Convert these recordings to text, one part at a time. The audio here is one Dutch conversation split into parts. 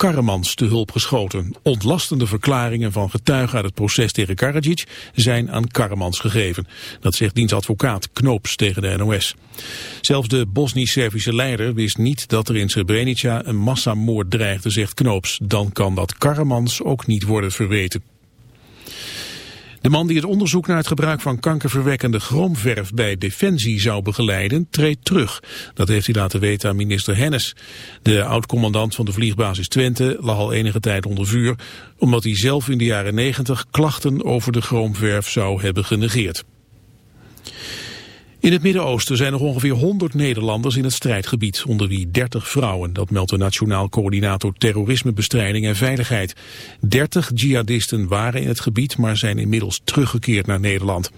Karremans te hulp geschoten. Ontlastende verklaringen van getuigen uit het proces tegen Karadzic zijn aan Karremans gegeven. Dat zegt dienstadvocaat Knoops tegen de NOS. Zelfs de Bosnisch-Servische leider wist niet dat er in Srebrenica een massamoord dreigde, zegt Knoops. Dan kan dat Karremans ook niet worden verweten. De man die het onderzoek naar het gebruik van kankerverwekkende chroomverf bij Defensie zou begeleiden, treedt terug. Dat heeft hij laten weten aan minister Hennis. De oud-commandant van de vliegbasis Twente lag al enige tijd onder vuur, omdat hij zelf in de jaren negentig klachten over de chroomverf zou hebben genegeerd. In het Midden-Oosten zijn nog ongeveer 100 Nederlanders in het strijdgebied, onder wie 30 vrouwen. Dat meldt de Nationaal Coördinator Terrorismebestrijding en Veiligheid. 30 jihadisten waren in het gebied, maar zijn inmiddels teruggekeerd naar Nederland.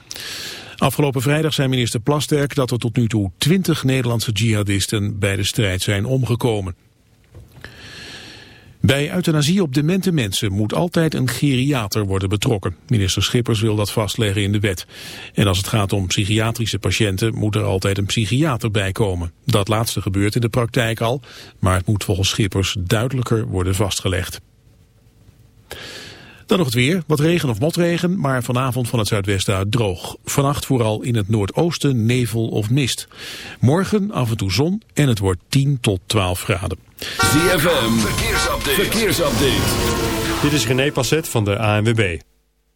Afgelopen vrijdag zei minister Plasterk dat er tot nu toe 20 Nederlandse jihadisten bij de strijd zijn omgekomen. Bij euthanasie op demente mensen moet altijd een geriater worden betrokken. Minister Schippers wil dat vastleggen in de wet. En als het gaat om psychiatrische patiënten moet er altijd een psychiater bij komen. Dat laatste gebeurt in de praktijk al, maar het moet volgens Schippers duidelijker worden vastgelegd. Dan nog het weer, wat regen of motregen, maar vanavond van het zuidwesten uit droog. Vannacht vooral in het noordoosten nevel of mist. Morgen af en toe zon en het wordt 10 tot 12 graden. ZFM, verkeersupdate. verkeersupdate. Dit is René Passet van de ANWB.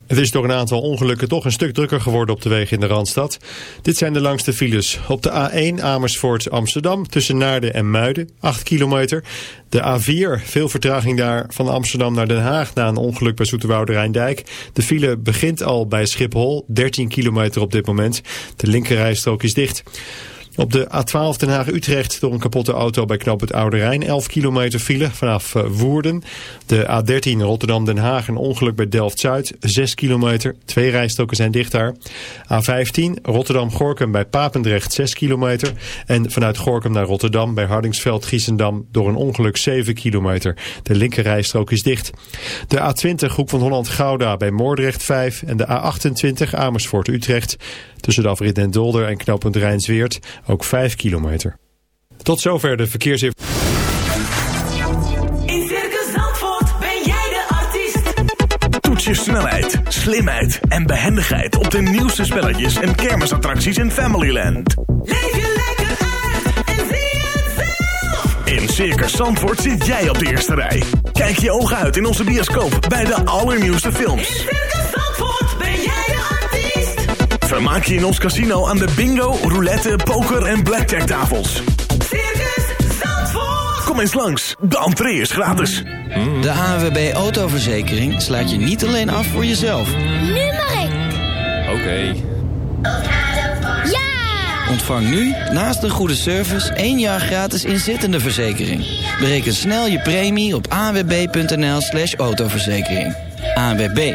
Het is door een aantal ongelukken toch een stuk drukker geworden op de wegen in de Randstad. Dit zijn de langste files. Op de A1 Amersfoort Amsterdam tussen Naarden en Muiden, 8 kilometer. De A4, veel vertraging daar van Amsterdam naar Den Haag na een ongeluk bij Zoeterwoude Rijndijk. De file begint al bij Schiphol, 13 kilometer op dit moment. De linkerrijstrook is dicht. Op de A12 Den Haag-Utrecht door een kapotte auto bij knop het Oude Rijn. 11 kilometer file vanaf eh, Woerden. De A13 Rotterdam-Den Haag een ongeluk bij Delft-Zuid. 6 kilometer. Twee rijstroken zijn dicht daar. A15 Rotterdam-Gorkum bij Papendrecht 6 kilometer. En vanuit Gorkum naar Rotterdam bij Hardingsveld-Giessendam door een ongeluk 7 kilometer. De linker rijstrook is dicht. De A20 Hoek van Holland-Gouda bij Moordrecht 5. En de A28 Amersfoort-Utrecht tussen de afrit en Dolder en knooppunt Rijnsweert ook 5 kilometer. Tot zover de verkeersinformatie. In Circus Zandvoort ben jij de artiest. Toets je snelheid, slimheid en behendigheid op de nieuwste spelletjes en kermisattracties in Familyland. Leef je lekker uit en zie het zelf. In Circus Zandvoort zit jij op de eerste rij. Kijk je ogen uit in onze bioscoop bij de allernieuwste films. In Vermaak je in ons casino aan de bingo, roulette, poker en blackjack tafels. Circus Zandvoort. Kom eens langs, de entree is gratis. De ANWB Autoverzekering sluit je niet alleen af voor jezelf. Nu mag ik. Oké. Ja! Ontvang nu, naast een goede service, één jaar gratis inzittende verzekering. Bereken snel je premie op anwb.nl slash autoverzekering. ANWB,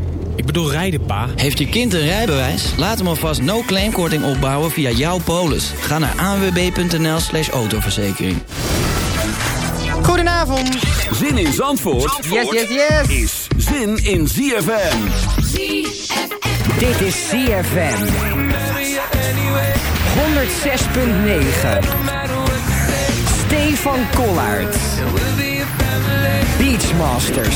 Ik bedoel rijden, pa. Heeft je kind een rijbewijs? Laat hem alvast no-claimkorting opbouwen via jouw polis. Ga naar anwb.nl slash autoverzekering. Goedenavond. Zin in Zandvoort, Yes, yes, yes. is zin in ZFM. Dit is CFM. 106.9. Stefan Kollaert. Beachmasters.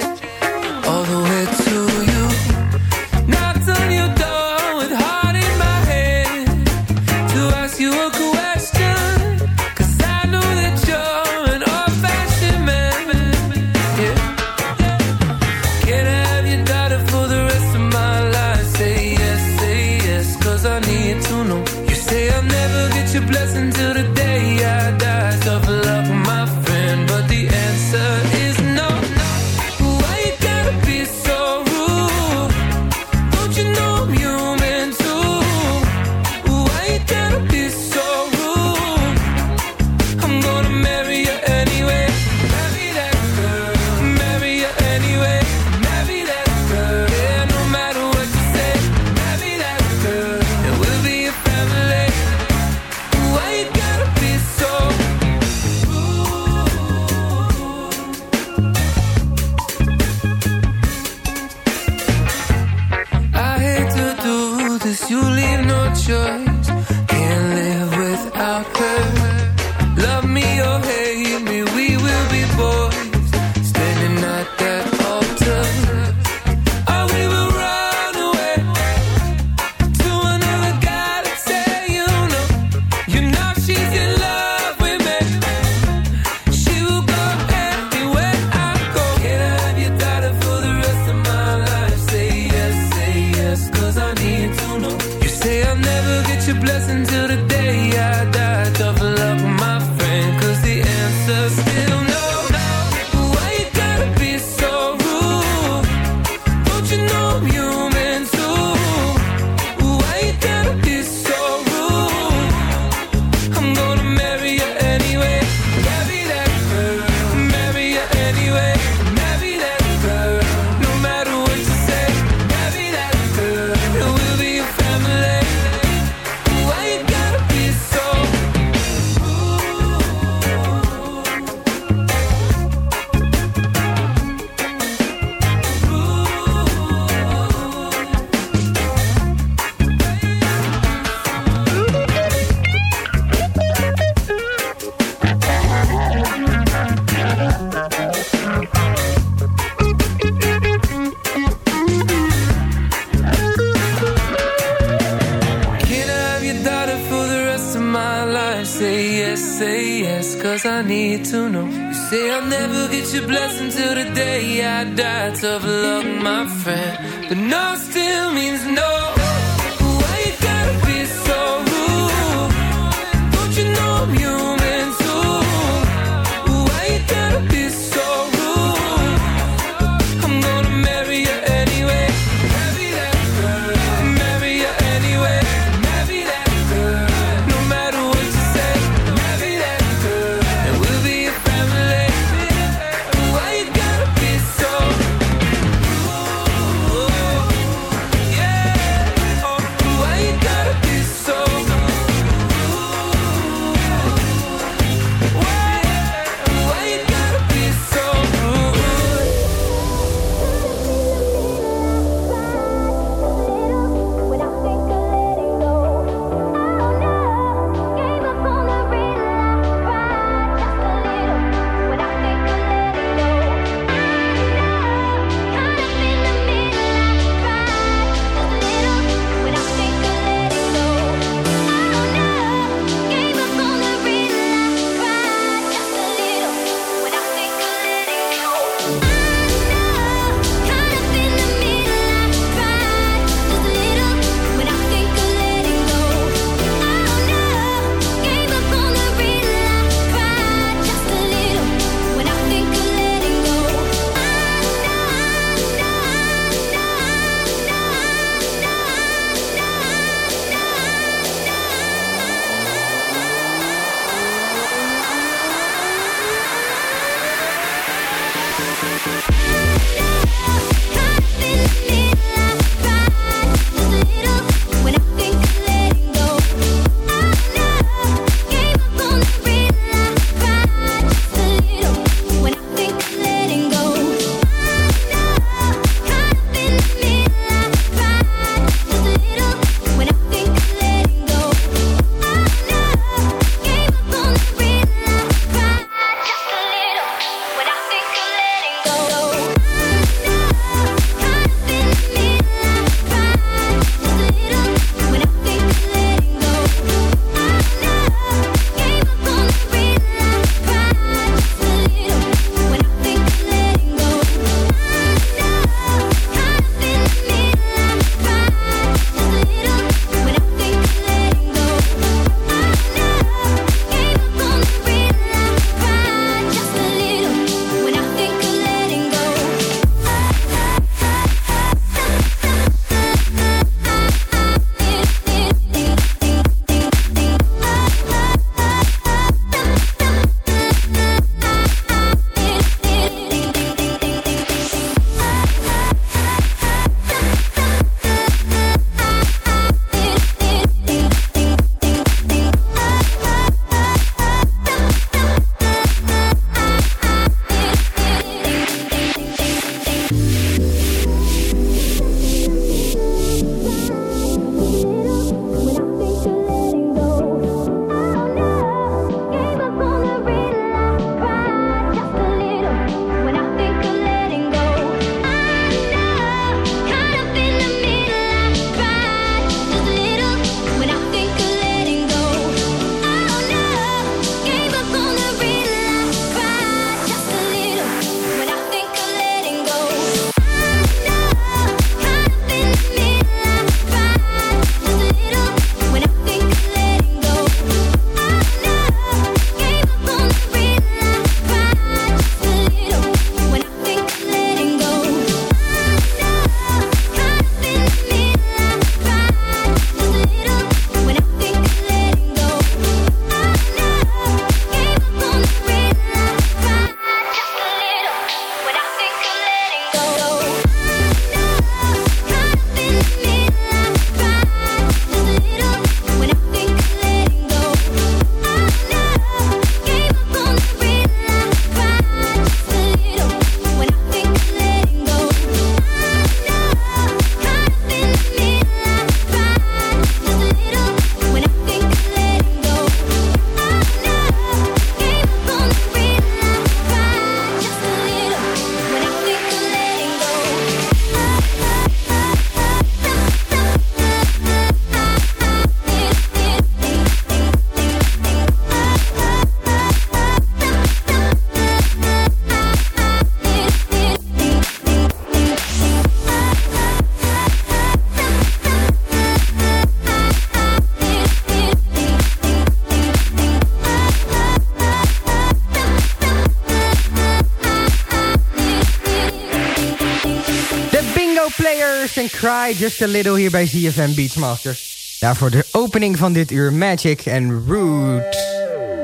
En Cry Just a Little hier bij ZFM Beachmasters. Daarvoor de opening van dit uur Magic en Root.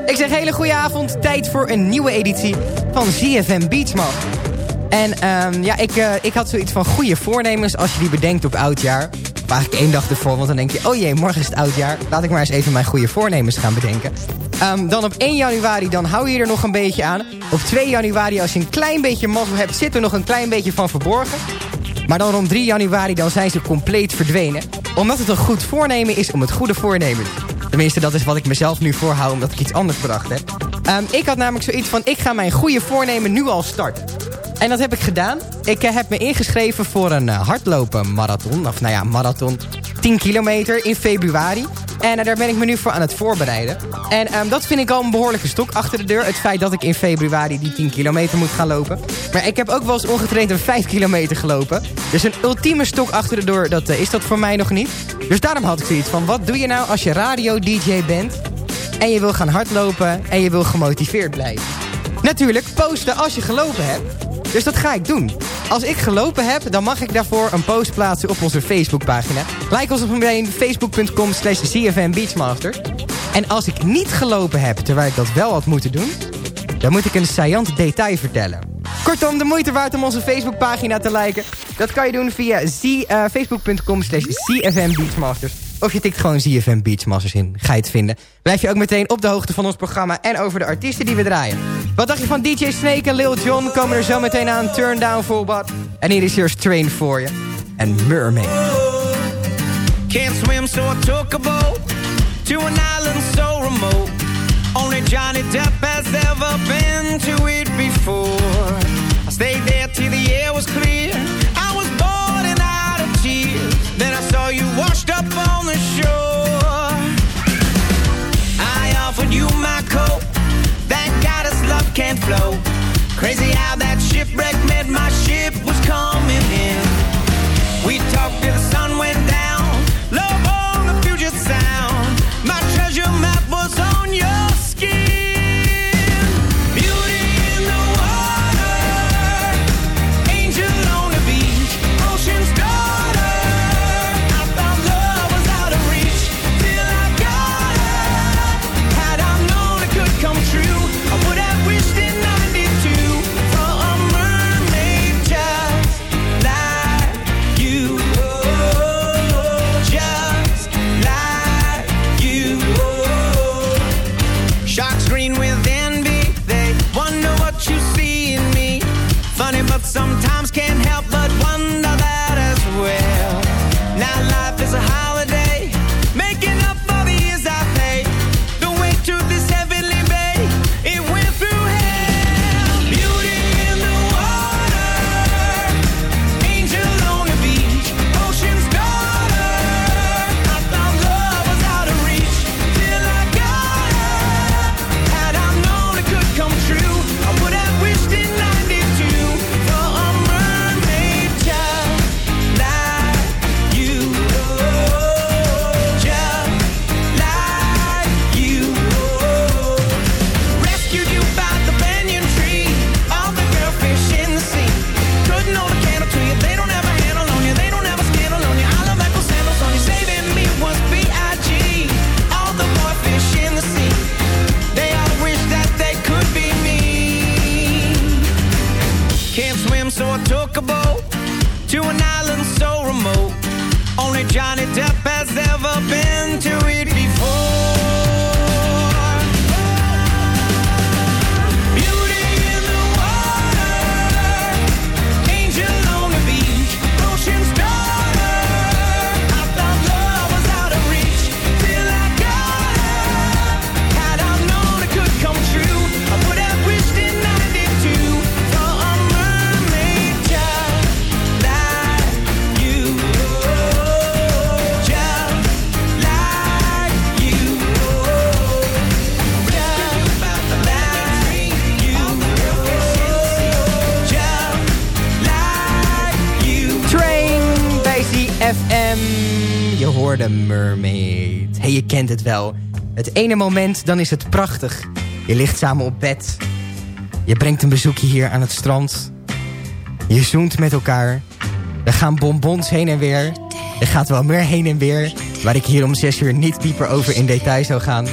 Ik zeg hele goede avond, tijd voor een nieuwe editie van ZFM Beachmasters. En ehm, ja, ik, eh, ik had zoiets van goede voornemens als je die bedenkt op oudjaar. Of eigenlijk één dag ervoor, want dan denk je... oh jee, morgen is het oudjaar. Laat ik maar eens even mijn goede voornemens gaan bedenken. Ehm, dan op 1 januari, dan hou je er nog een beetje aan. Op 2 januari, als je een klein beetje mazzel hebt... zit er nog een klein beetje van verborgen. Maar dan rond 3 januari, dan zijn ze compleet verdwenen. Omdat het een goed voornemen is om het goede voornemen. Tenminste, dat is wat ik mezelf nu voorhoud... omdat ik iets anders bedacht heb. Ehm, ik had namelijk zoiets van... ik ga mijn goede voornemen nu al starten. En dat heb ik gedaan. Ik eh, heb me ingeschreven voor een uh, hardlopen marathon. Of nou ja, marathon 10 kilometer in februari. En uh, daar ben ik me nu voor aan het voorbereiden. En um, dat vind ik al een behoorlijke stok achter de deur. Het feit dat ik in februari die 10 kilometer moet gaan lopen. Maar ik heb ook wel eens ongetraind een 5 kilometer gelopen. Dus een ultieme stok achter de deur, dat is dat voor mij nog niet. Dus daarom had ik zoiets van, wat doe je nou als je radio-dj bent... en je wil gaan hardlopen en je wil gemotiveerd blijven? Natuurlijk posten als je gelopen hebt... Dus dat ga ik doen. Als ik gelopen heb, dan mag ik daarvoor een post plaatsen op onze Facebookpagina. Like ons op meteen facebook.com slash Beachmasters. En als ik niet gelopen heb, terwijl ik dat wel had moeten doen... dan moet ik een saillant detail vertellen. Kortom, de moeite waard om onze Facebookpagina te liken. Dat kan je doen via uh, facebook.com slash Beachmasters. Of je tikt gewoon ZFM Beachmasters in. Ga je het vinden. Blijf je ook meteen op de hoogte van ons programma en over de artiesten die we draaien. Wat dacht je van DJ Snake en Lil Jon? Komen er zo meteen aan. Turn Down for What. En hier is hier Strain voor je. En Mermaid. Can't swim so I took a boat To an island so remote Only Johnny Depp has ever been to it before I stayed there till the air was clear I was bored and out of tears Then I saw you washed up on can't flow. Crazy how that shipwreck meant my ship was coming in. We talked till the sun je kent het wel. Het ene moment, dan is het prachtig. Je ligt samen op bed. Je brengt een bezoekje hier aan het strand. Je zoent met elkaar. Er gaan bonbons heen en weer. Er gaat wel meer heen en weer. Waar ik hier om 6 uur niet dieper over in detail zou gaan.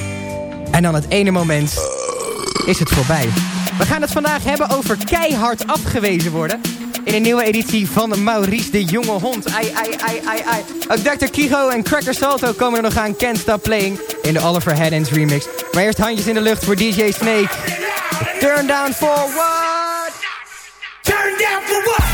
En dan het ene moment is het voorbij. We gaan het vandaag hebben over keihard afgewezen worden. In een nieuwe editie van Maurice de Jonge Hond. Ai, ai, ai, ai, ai. Ook Dr. Kigo en Cracker Salto komen er nog aan. Can't Stop Playing in de Oliver Headends remix. Maar eerst handjes in de lucht voor DJ Snake. Turn down for what? Turn down for what?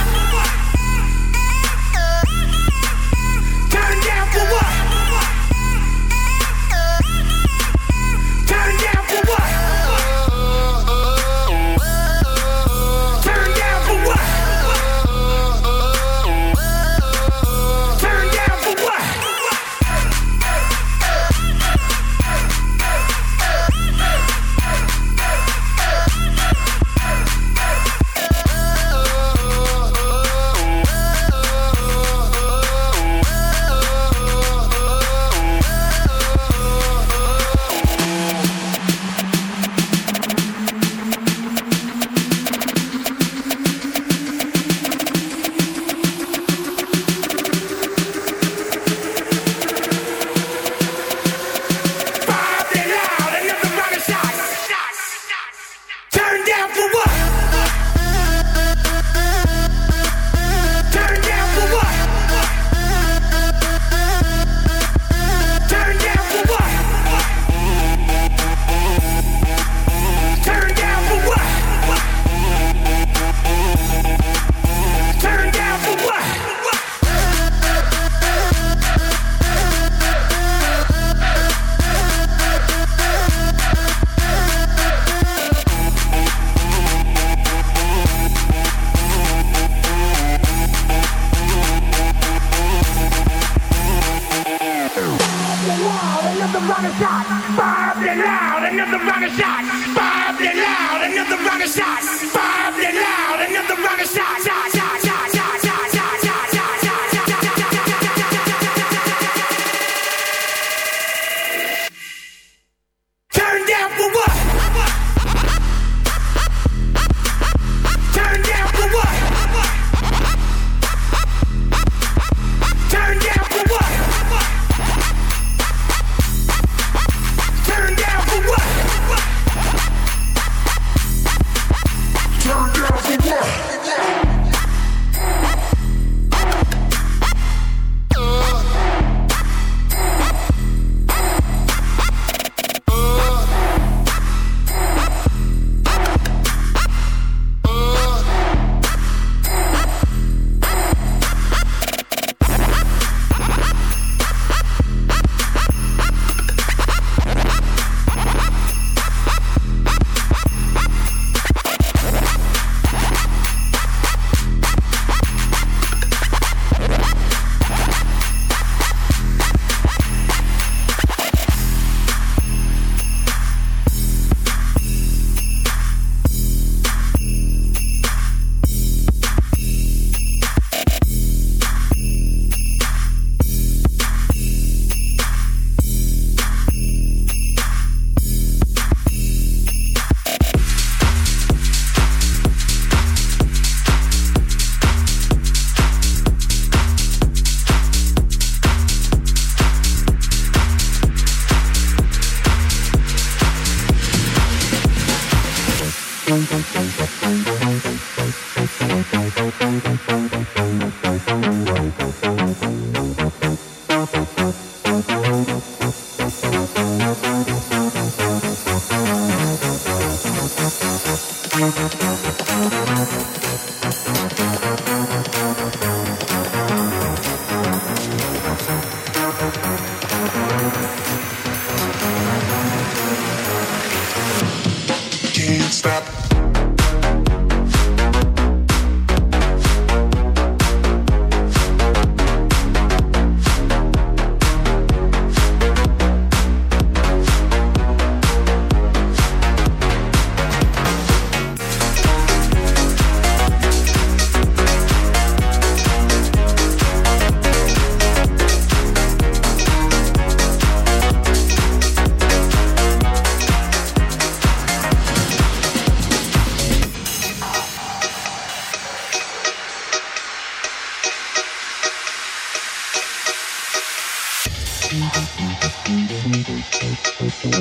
Dr.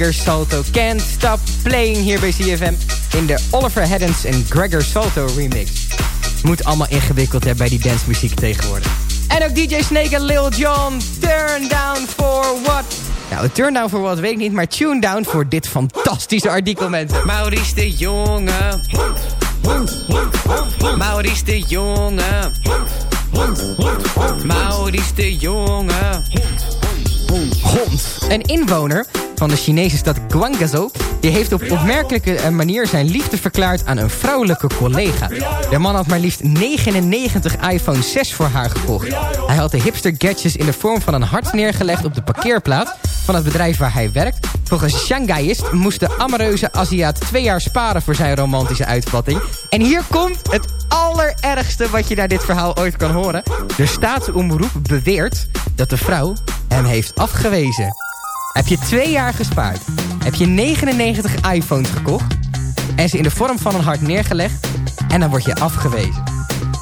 Gregor Salto Can't Stop Playing hier bij CFM in de Oliver Heddens en Gregor Salto remix. Moet allemaal ingewikkeld hè, bij die dancemuziek tegenwoordig. En ook DJ Snake en Lil Jon, Turn Down For What? Nou, Turn Down For What weet ik niet, maar Tune Down voor dit fantastische artikel, mensen. Maurice de Jonge. Maurice de Jonge. Maurice de Jonge. Hond. Een inwoner van de Chinese stad Guangzhou... die heeft op opmerkelijke eh, manier zijn liefde verklaard aan een vrouwelijke collega. De man had maar liefst 99 iPhone 6 voor haar gekocht. Hij had de hipster gadgets in de vorm van een hart neergelegd op de parkeerplaats... van het bedrijf waar hij werkt. Volgens Shanghaiist moest de amoureuze Aziat twee jaar sparen voor zijn romantische uitvatting. En hier komt het allerergste wat je naar dit verhaal ooit kan horen. De staatsomroep beweert dat de vrouw hem heeft afgewezen. Heb je twee jaar gespaard? Heb je 99 iPhones gekocht? En ze in de vorm van een hart neergelegd? En dan word je afgewezen.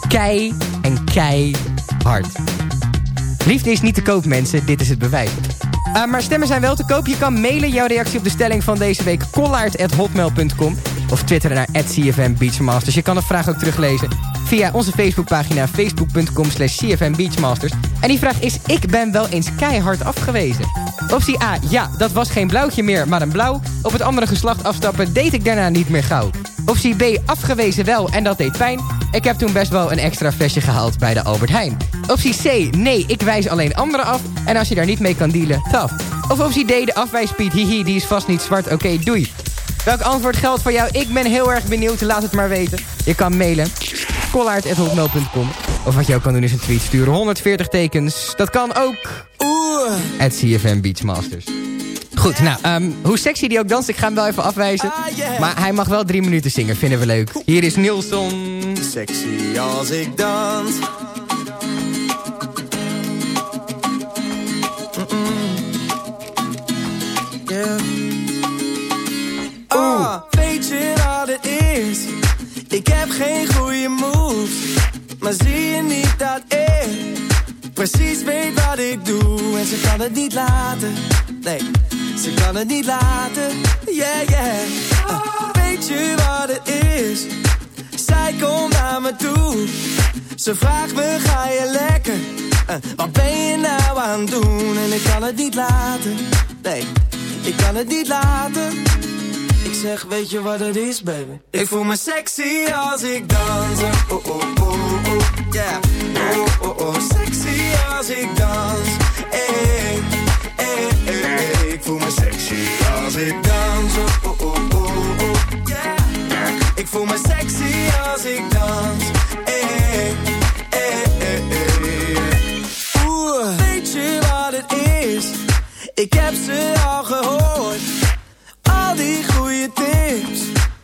Kei en kei hard. Liefde is niet te koop, mensen. Dit is het bewijs. Uh, maar stemmen zijn wel te koop. Je kan mailen jouw reactie op de stelling van deze week. kollaard.hotmail.com Of twitteren naar CFM Beachmasters. Je kan de vraag ook teruglezen via onze Facebookpagina facebook.com slash CFM Beachmasters. En die vraag is, ik ben wel eens keihard afgewezen. Optie A, ja, dat was geen blauwtje meer, maar een blauw. Op het andere geslacht afstappen deed ik daarna niet meer gauw. Optie B, afgewezen wel en dat deed pijn. Ik heb toen best wel een extra flesje gehaald bij de Albert Heijn. Optie C, nee, ik wijs alleen anderen af. En als je daar niet mee kan dealen, taf. Of optie D, de afwijspiet, hihi, die is vast niet zwart, oké, doei. Welk antwoord geldt voor jou? Ik ben heel erg benieuwd, laat het maar weten. Je kan mailen kollaard.hotmail.com Of wat je ook kan doen is een tweet sturen. 140 tekens, dat kan ook. Oeh. At CFM Beachmasters. Goed, nou, um, hoe sexy die ook danst, ik ga hem wel even afwijzen. Maar hij mag wel drie minuten zingen, vinden we leuk. Hier is Nielson. Sexy als ik dans. Yeah. Oh, weet je wat het is? Ik heb geen goede moves. Maar zie je niet dat ik precies weet wat ik doe? En ze kan het niet laten. Nee, ze kan het niet laten. Yeah, yeah. Uh, weet je wat het is? Zij komt naar me toe. Ze vraagt me, ga je lekker? Uh, wat ben je nou aan het doen? En ik kan het niet laten. Nee, ik kan het niet laten. Ik zeg, weet je wat het is, baby? Ik voel me sexy als ik dans. Oh, oh, oh, oh, yeah. Oh, oh, oh, sexy als ik dans. Hey, hey, hey, hey. Ik voel me sexy als ik dans. Oh, oh, oh, oh, oh, yeah. Ik voel me sexy als ik dans. Hey, hey, hey, hey. Oeh, weet je wat het is? Ik heb ze al gehoord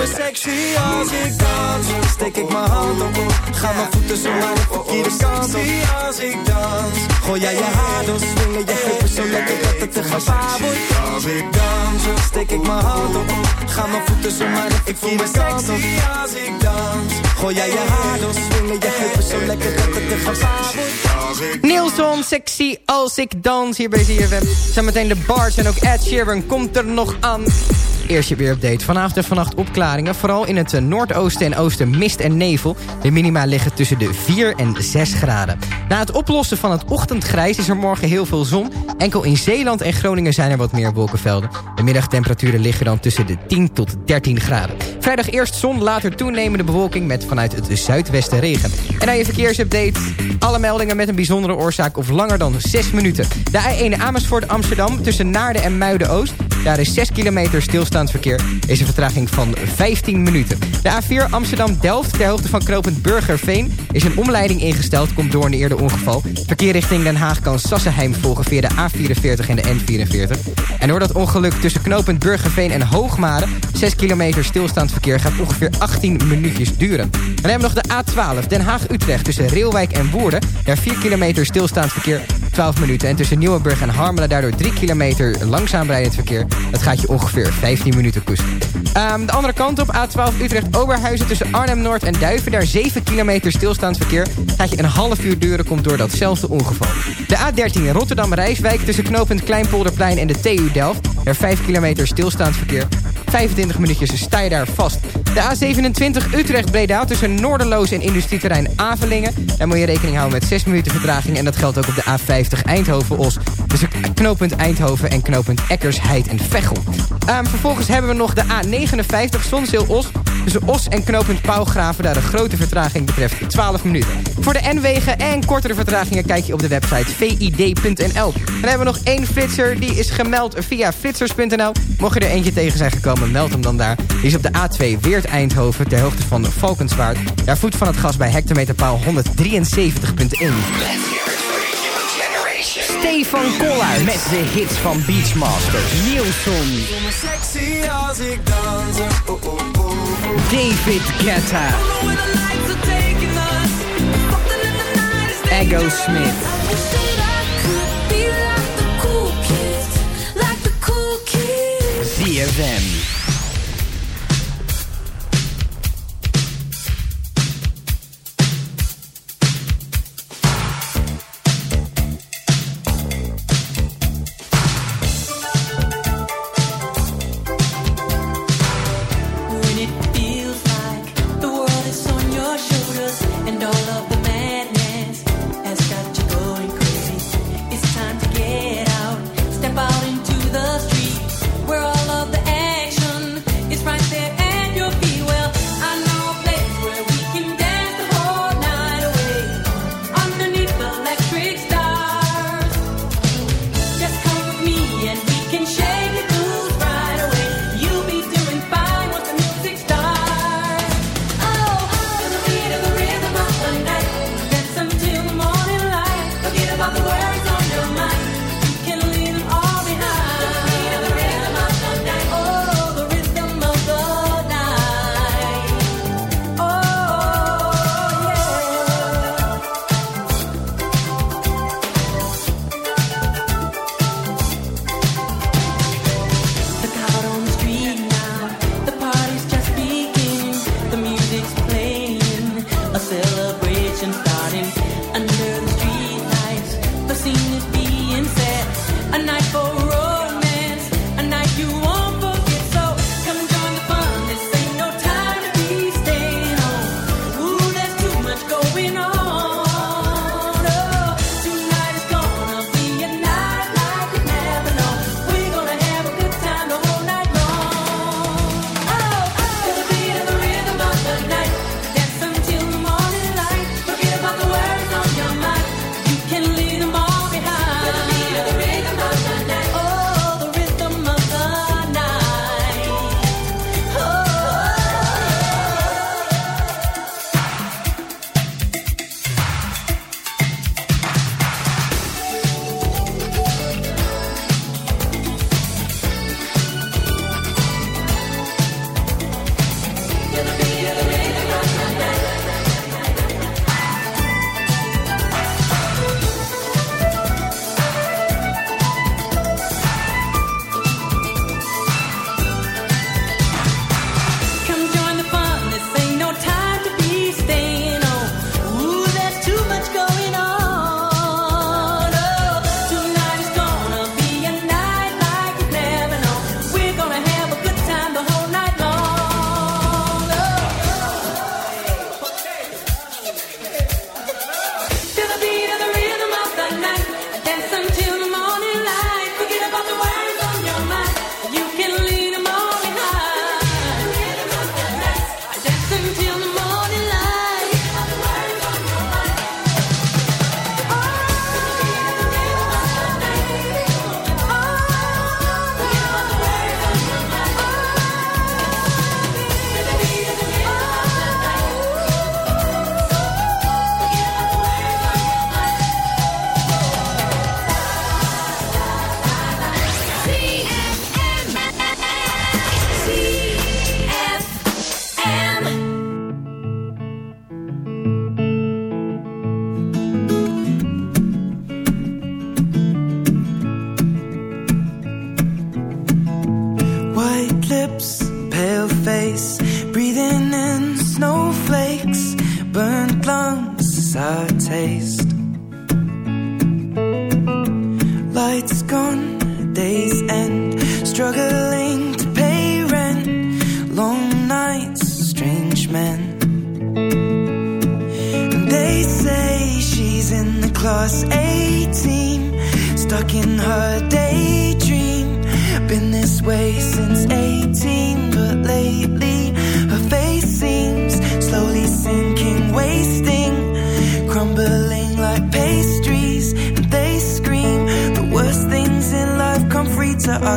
me sexy als ik dans. Steek ik mijn hand op. Ga mijn voeten zo naar de verkeerde kant op. als ik dans. Gooi jij je haar door, swingen je heupen zo lekker dat het een gevaar wordt. Als ik dans, steek ik mijn hand op. Ga mijn voeten zo naar de verkeerde kant op. als ik dans. Gooi jij je haar door, swingen je heupen zo lekker dat het een gevaar wordt. Nielson, sexy als ik dans hier bij ZFM. Zometeen de bars en ook Ed Sheeran komt er nog aan. Eerst je weerupdate. Vanavond en vannacht opklaringen. Vooral in het eh, noordoosten en oosten mist en nevel. De minima liggen tussen de 4 en 6 graden. Na het oplossen van het ochtendgrijs is er morgen heel veel zon. Enkel in Zeeland en Groningen zijn er wat meer wolkenvelden. De middagtemperaturen liggen dan tussen de 10 tot 13 graden. Vrijdag eerst zon, later toenemende bewolking met vanuit het zuidwesten regen. En dan je verkeersupdate. Alle meldingen met een bijzondere oorzaak of langer dan 6 minuten. De A1 Amersfoort Amsterdam tussen Naarden en Muiden-Oost. Daar is 6 kilometer verkeer. Is een vertraging van 15 minuten. De A4 Amsterdam-Delft ter hoogte van knooppunt Burgerveen... is een omleiding ingesteld, komt door een eerder ongeval. Verkeer richting Den Haag kan Sassenheim volgen via de A44 en de N44. En door dat ongeluk tussen knooppunt Burgerveen en Hoogmade... 6 kilometer stilstaand verkeer gaat ongeveer 18 minuutjes duren. Dan hebben we nog de A12 Den Haag-Utrecht tussen Reelwijk en Woerden. Daar 4 kilometer stilstaand verkeer 12 minuten. En tussen Nieuwenburg en Harmelen daardoor 3 kilometer langzaam rijdend verkeer. Dat gaat je ongeveer 15 minuten kosten. Ehm, de andere kant op, A12 Utrecht-Oberhuizen tussen Arnhem-Noord en Duiven. Daar 7 kilometer stilstaand verkeer. Gaat je een half uur duren, komt door datzelfde ongeval. De A13 Rotterdam-Rijswijk tussen knooppunt Kleinpolderplein en de TU Delft. Daar 5 kilometer stilstaand verkeer. 25 minuutjes sta je daar vast. De A27 Utrecht-Breda tussen Noorderloos en industrieterrein Avelingen. Daar moet je rekening houden met 6 minuten vertraging. En dat geldt ook op de A50 Eindhoven-Os. Tussen knooppunt Eindhoven en knooppunt Eckersheid en Veghel. Ehm, vervolgens hebben we nog de A59 Zonzeel-Os. Tussen Os en knooppunt Pauwgraven. Daar de grote vertraging betreft 12 minuten. Voor de N-wegen en kortere vertragingen kijk je op de website vid.nl. Dan hebben we nog één flitser. Die is gemeld via flitsers.nl. Mocht je er eentje tegen zijn gekomen, meld hem dan daar. Die is op de A2 Weert Eindhoven ter hoogte van Valkenswaard. Daar voet van het gas bij hectometerpaal 173.1. Stefan Koller met de hits van Beachmasters. Dans. Oh, oh, oh. David Guetta. Ego Smith. ZFM.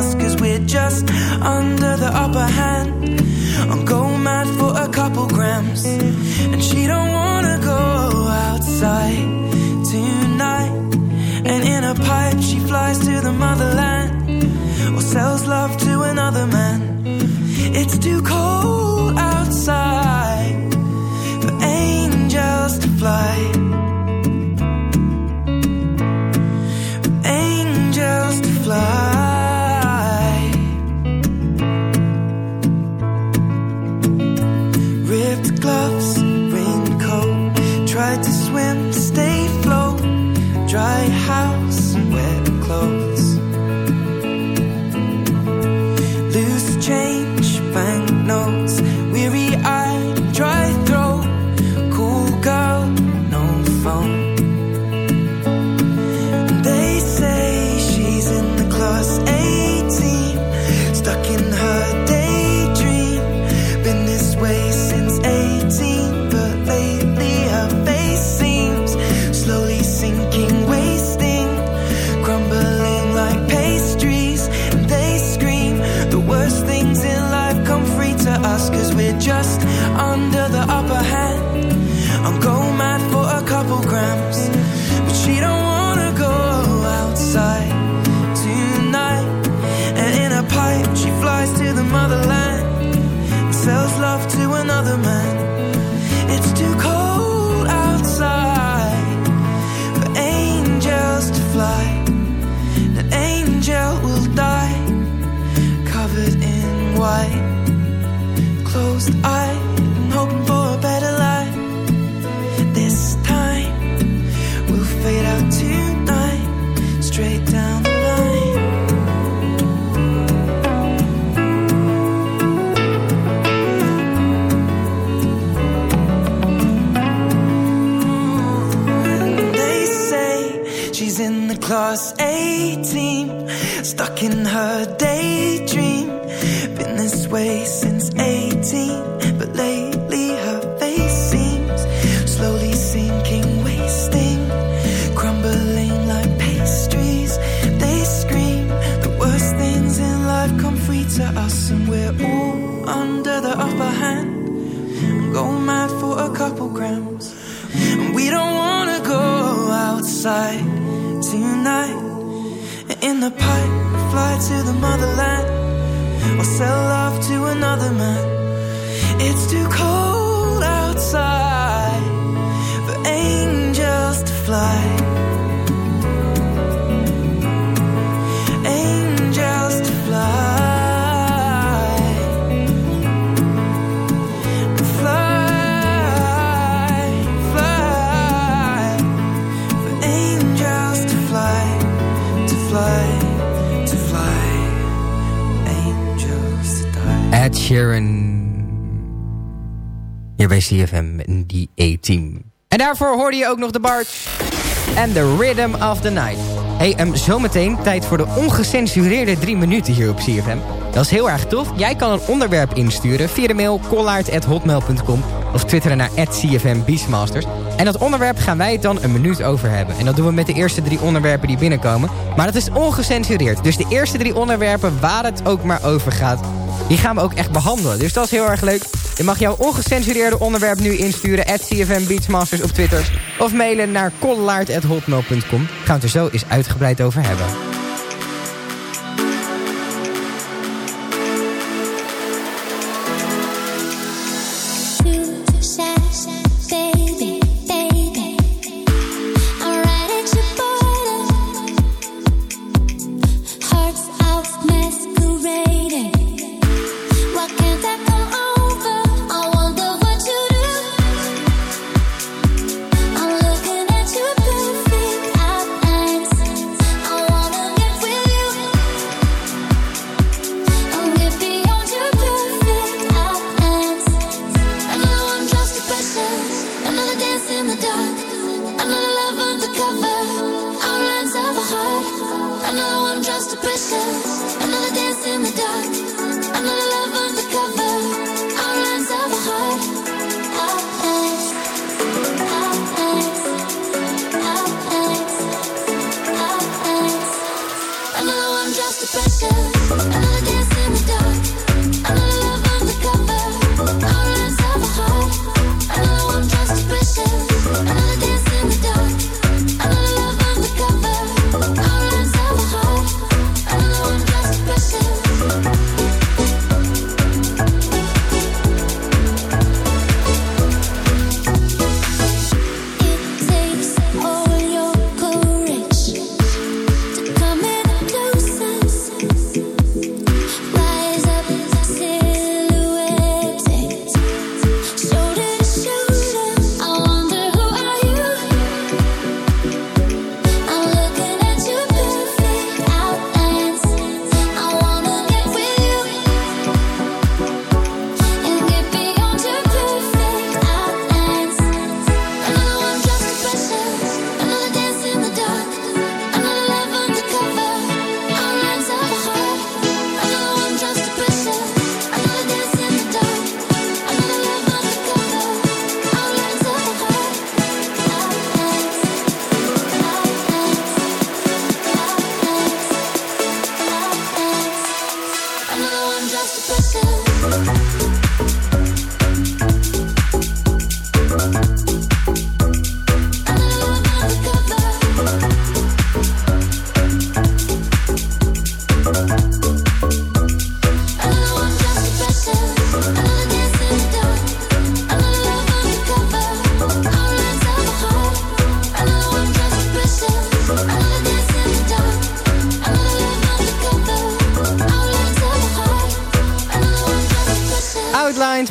Us, cause we're just under the upper hand. Ed. Hier bij CFM in die A-team. En daarvoor hoorde je ook nog de Barge. En The Rhythm of the Night. Hey, um, zometeen tijd voor de ongecensureerde drie minuten hier op CFM. Dat is heel erg tof. Jij kan een onderwerp insturen via de mail kollaard.hotmail.com of twitteren naar CFM Beastmasters. En dat onderwerp gaan wij het dan een minuut over hebben. En dat doen we met de eerste drie onderwerpen die binnenkomen. Maar dat is ongecensureerd. Dus de eerste drie onderwerpen, waar het ook maar over gaat... die gaan we ook echt behandelen. Dus dat is heel erg leuk. Je mag jouw ongecensureerde onderwerp nu insturen... at CFM Beachmasters op Twitter. Of mailen naar kollaard.hotmail.com. Gaan we het er zo eens uitgebreid over hebben.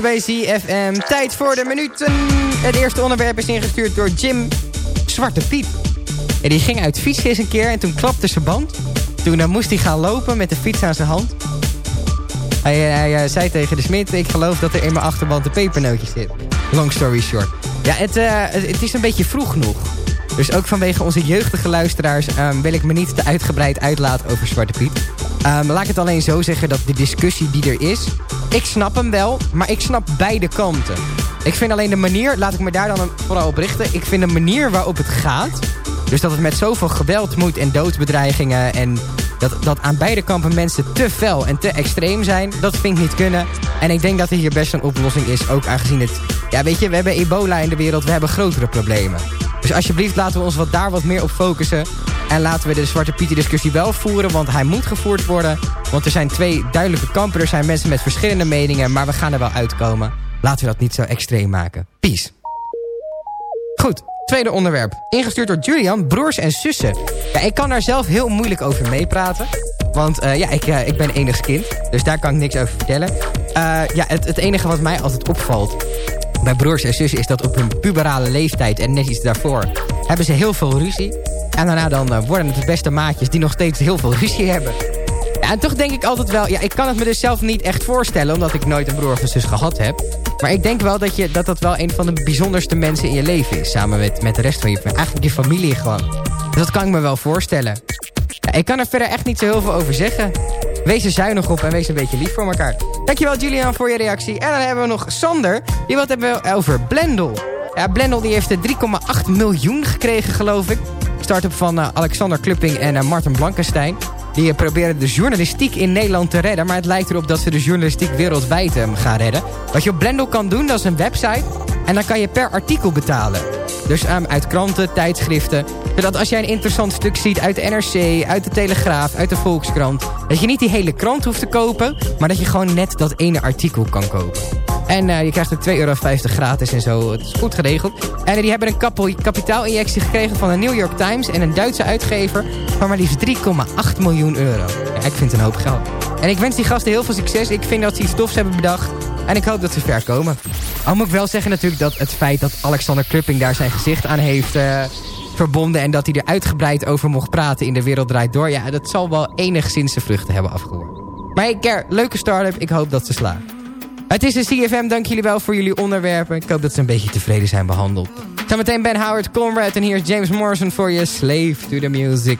Bij CFM. Tijd voor de minuten. Het eerste onderwerp is ingestuurd door Jim Zwarte Piet. En die ging uit fietsen eens een keer en toen klapte zijn band. Toen eh, moest hij gaan lopen met de fiets aan zijn hand. Hij, eh, eh, zei tegen de smid, ik geloof dat er in mijn achterband een pepernootje zit. Long story short. Ja, het, het, het is een beetje vroeg nog. Dus ook vanwege onze jeugdige luisteraars ehm, wil ik me niet te uitgebreid uitlaten over Zwarte Piet. Ehm, laat ik het alleen zo zeggen dat de discussie die er is... Ik snap hem wel, maar ik snap beide kanten. Ik vind alleen de manier, laat ik me daar dan vooral op richten... ik vind de manier waarop het gaat... dus dat het met zoveel geweld moet en doodsbedreigingen... en dat, dat aan beide kampen mensen te fel en te extreem zijn... dat vind ik niet kunnen. En ik denk dat er hier best een oplossing is, ook aangezien het... Ja, weet je, we hebben ebola in de wereld, we hebben grotere problemen. Dus alsjeblieft laten we ons wat daar wat meer op focussen. En laten we de Zwarte Pieter discussie wel voeren, want hij moet gevoerd worden. Want er zijn twee duidelijke kampen, er zijn mensen met verschillende meningen... maar we gaan er wel uitkomen. Laten we dat niet zo extreem maken. Peace. Goed, tweede onderwerp. Ingestuurd door Julian, broers en zussen. Ja, ik kan daar zelf heel moeilijk over meepraten. Want eh, ja, ik, eh, ik ben. Dus daar kan ik niks over vertellen. Eh, ja, het, het enige wat mij altijd opvalt bij broers en zussen... is dat op hun puberale leeftijd en net iets daarvoor... hebben ze heel veel ruzie. En daarna dan eh, worden het de beste maatjes... die nog steeds heel veel ruzie hebben. Ja, en toch denk ik altijd wel... Ja, ik kan het me dus zelf niet echt voorstellen... omdat ik nooit een broer of een zus gehad heb. Maar ik denk wel dat je, dat, dat wel een van de bijzonderste mensen in je leven is. Samen met, met de rest van je familie. Eigenlijk je familie gewoon. Dus dat kan ik me wel voorstellen. Ja, ik kan er verder echt niet zo heel veel over zeggen. Wees er zuinig op en wees een beetje lief voor elkaar. Dankjewel Julian voor je reactie. En dan hebben we nog Sander. Die wat hebben we over Blendel. Ja, Blendel die heeft eh, 3,8 miljoen gekregen geloof ik. Start-up van eh, Alexander Klupping en eh, Martin Blankenstein. Die eh, proberen de journalistiek in Nederland te redden. Maar het lijkt erop dat ze de journalistiek wereldwijd eh, gaan redden. Wat je op Blendel kan doen, dat is een website. En dan kan je per artikel betalen. Dus ehm, uit kranten, tijdschriften. Zodat als jij een interessant stuk ziet uit de NRC, uit de Telegraaf, uit de Volkskrant... dat je niet die hele krant hoeft te kopen... maar dat je gewoon net dat ene artikel kan kopen. En eh, je krijgt er 2,50 euro gratis en zo. Het is goed geregeld. En die hebben een kapitaalinjectie gekregen van de New York Times... en een Duitse uitgever van maar liefst 3,8 miljoen euro. Ja, ik vind een hoop geld. En ik wens die gasten heel veel succes. Ik vind dat ze iets tofs hebben bedacht. En ik hoop dat ze ver komen. Al moet ik wel zeggen natuurlijk dat het feit dat Alexander Klupping daar zijn gezicht aan heeft... eh, verbonden en dat hij er uitgebreid over mocht praten in de wereld draait door... ja, dat zal wel enigszins de vruchten hebben afgeworpen. Maar ik, ja, leuke start-up. Ik hoop dat ze slagen. Het is de CFM, dank jullie wel voor jullie onderwerpen. Ik hoop dat ze een beetje tevreden zijn behandeld. Zometeen Ben Howard, Conrad en hier is James Morrison voor je Slave to the Music.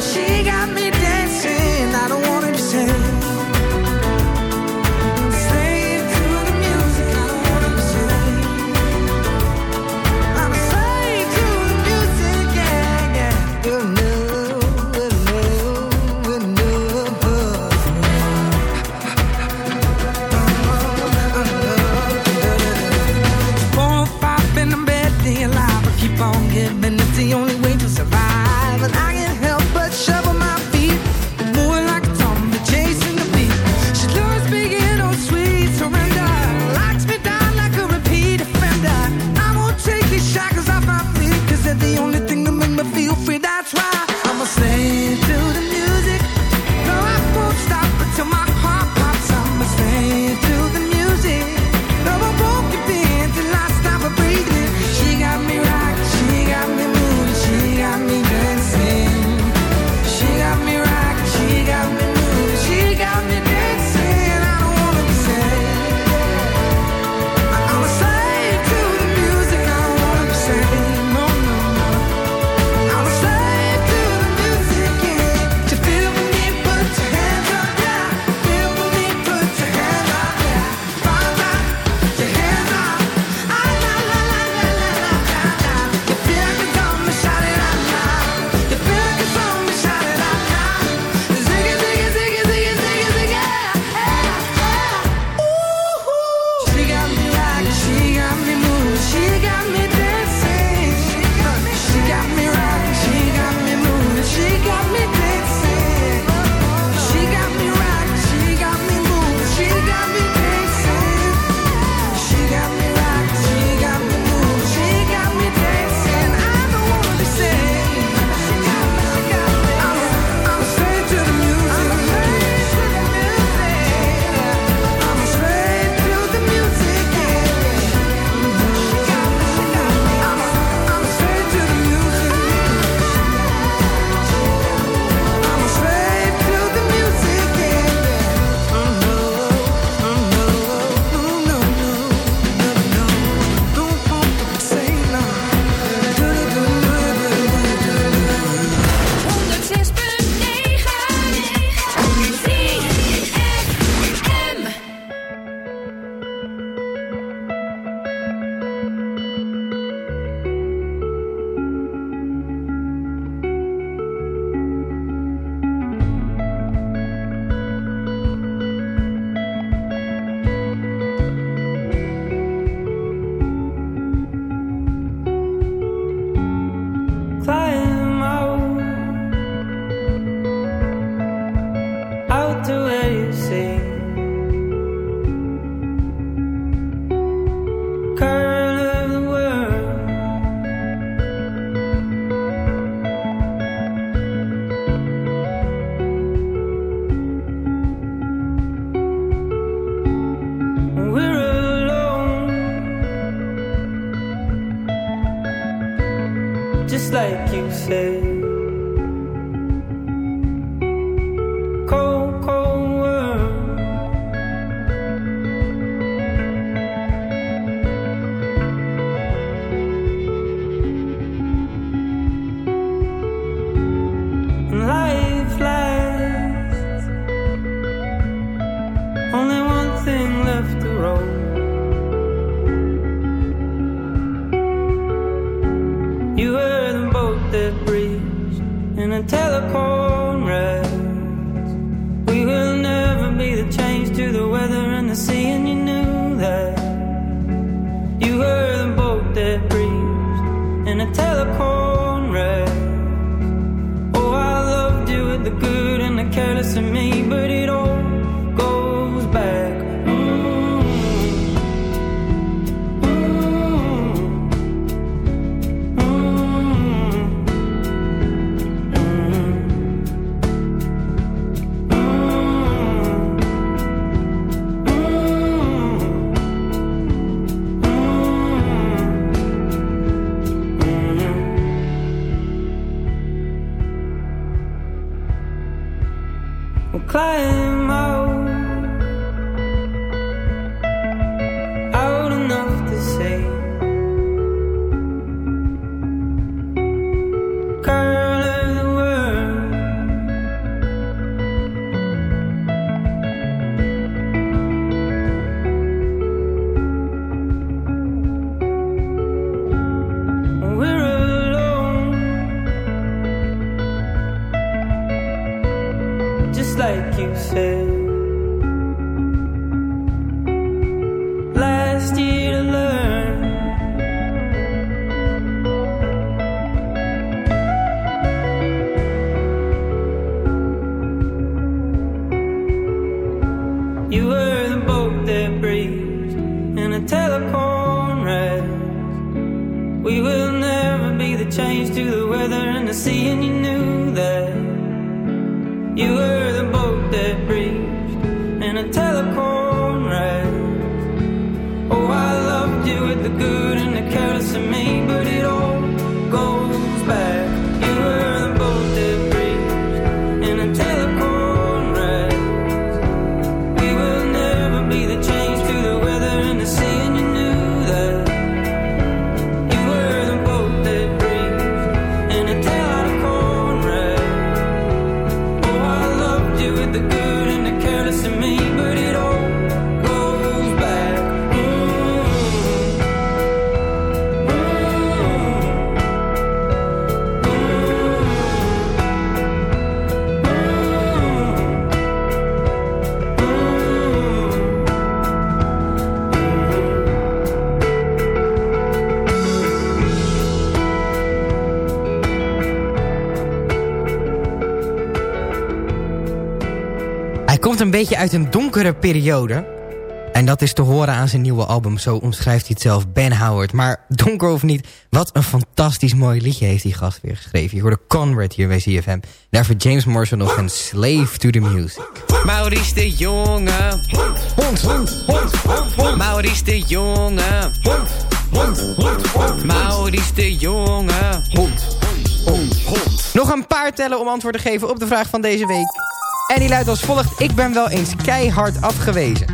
She got me long had been telephone beetje uit een donkere periode. En dat is te horen aan zijn nieuwe album. Zo omschrijft hij het zelf, Ben Howard. Maar donker of niet, wat een fantastisch mooi liedje heeft die gast weer geschreven. Je hoorde Conrad hier bij ZFM. Daarvoor James Morrison nog een Slave to the Music. Maurice de Jonge. Hond, hond, hond, hond, Maurice de Jonge. Maurice de Jonge. Nog een paar tellen om antwoord te geven op de vraag van deze week. En die luidt als volgt. Ik ben wel eens keihard afgewezen.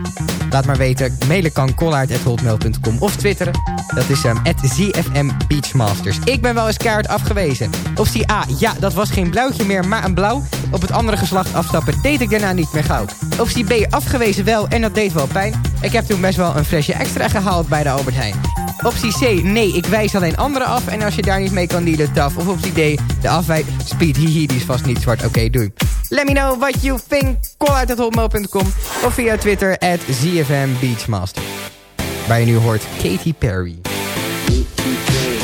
Laat maar weten. Mailen kan kollaard.hotmail.com of twitteren. Dat is um, ZFM Beachmasters. Ik ben wel eens keihard afgewezen. Optie A. Ja, dat was geen blauwtje meer, maar een blauw. Op het andere geslacht afstappen deed ik daarna niet meer gauw. Optie B. Afgewezen wel en dat deed wel pijn. Ik heb toen best wel een flesje extra gehaald bij de Albert Heijn. Optie C, nee, ik wijs alleen anderen af. En als je daar niet mee kan dealen, taf. Of optie D, de afwij... Speed, hihi, die is vast niet zwart. Oké, doei. Let me know what you think. Call uit het hotmail.com of via Twitter at ZFM Beachmaster. Waar je nu hoort Katy Perry. Sipping on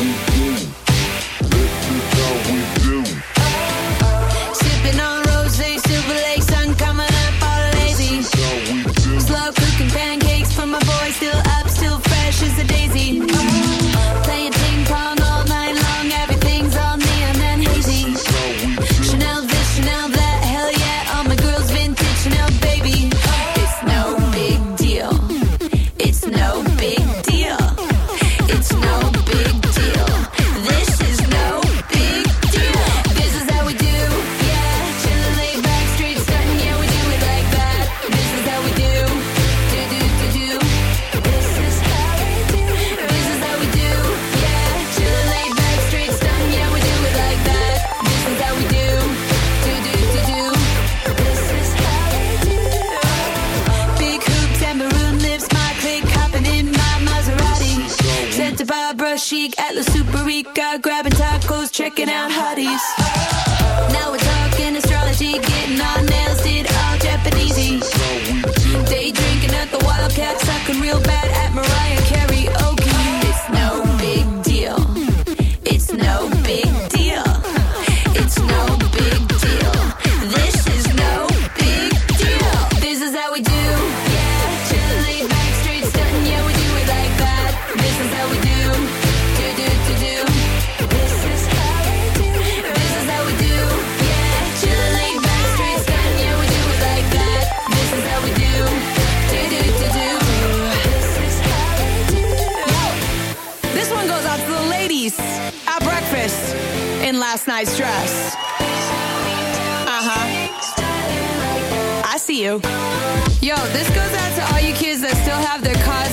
This goes out to all you kids that still have their cause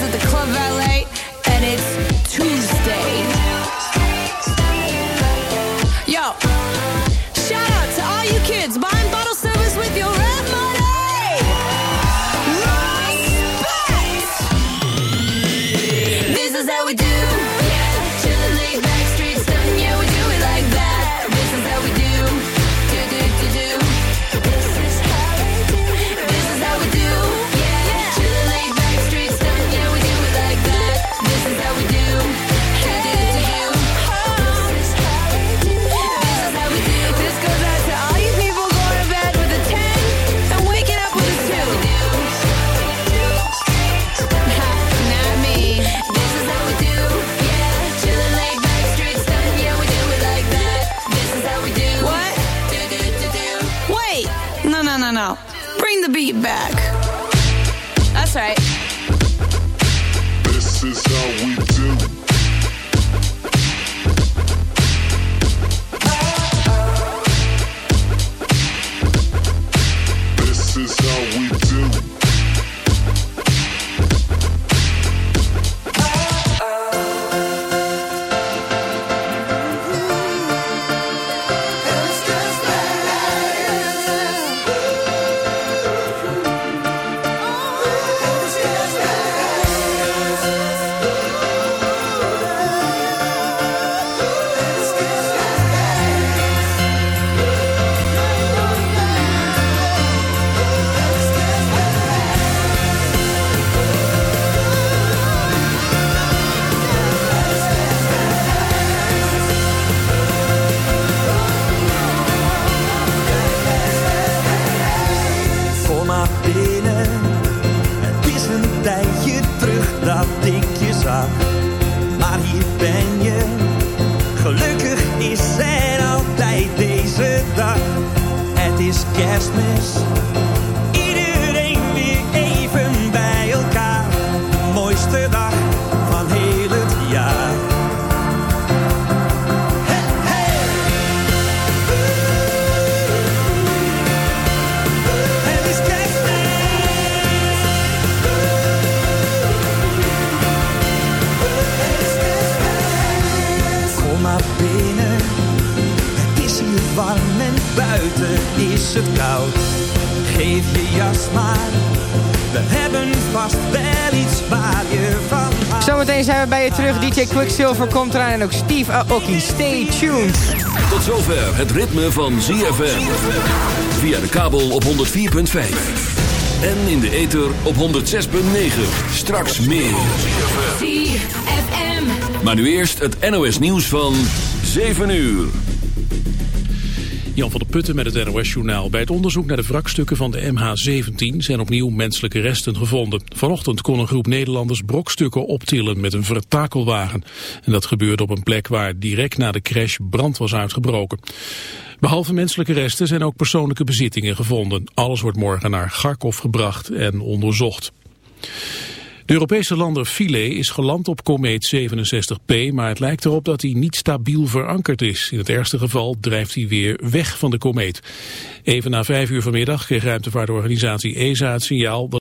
Silver komt eraan en ook Steve ah, Aoki. Stay tuned. Tot zover het ritme van ZFM. Via de kabel op 104.5. En in de ether op 106.9. Straks meer. ZFM. Maar nu eerst het NOS nieuws van 7 uur. Jan van der Putten met het NOS-journaal. Bij het onderzoek naar de wrakstukken van de MH17 zijn opnieuw menselijke resten gevonden. Vanochtend kon een groep Nederlanders brokstukken optillen met een vertakelwagen. En dat gebeurde op een plek waar direct na de crash brand was uitgebroken. Behalve menselijke resten zijn ook persoonlijke bezittingen gevonden. Alles wordt morgen naar Garkov gebracht en onderzocht. De Europese lander Philae is geland op komeet 67P, maar het lijkt erop dat hij niet stabiel verankerd is. In het ergste geval drijft hij weer weg van de komeet. Even na vijf uur vanmiddag kreeg ruimtevaartorganisatie ESA het signaal... dat